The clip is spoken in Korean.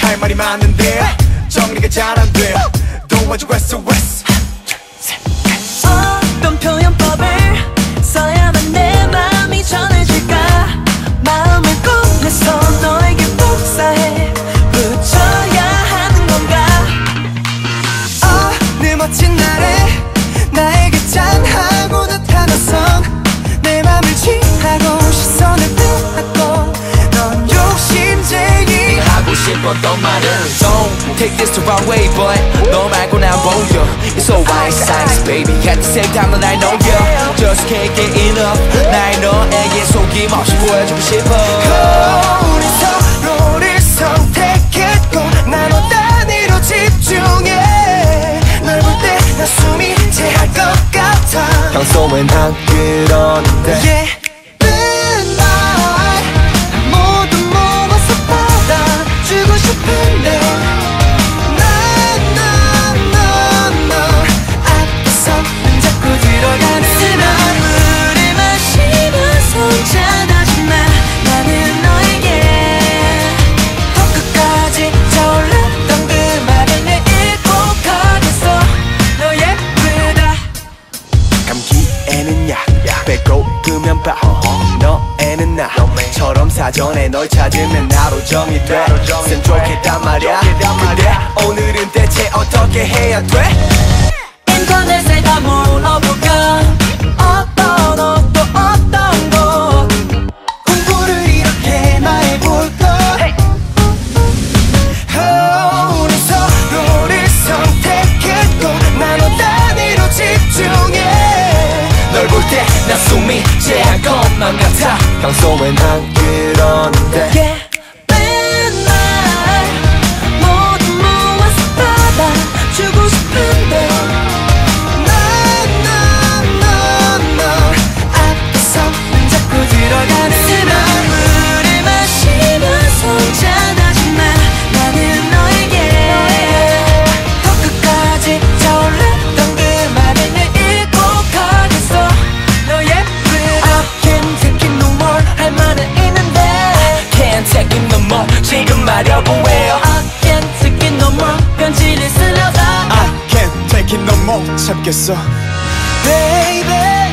할 말이 많은데 정리가 잘 안 돼. 도와줘 웨스 웨스 어 take this the wrong way but 너 말고 난 보여 It's alright size baby At the same time I know you Just can't get enough 날 너에게 속임없이 보여주고 싶어 우리 서로를 선택했고 나눠 단위로 집중해 널 볼 때 나 숨이 채할 것 같아 평소엔 안 그러는데 예 약 배고프면 밥 너에는 나처럼 사전에 널 찾으면 하루 종일 돼선 좋겠단 말야. 근데 오늘은 대체 어떻게 해야 돼? 나 숨이 제한 것만 같아. 평소엔 안 그러는데. 예 more 참겠어 Baby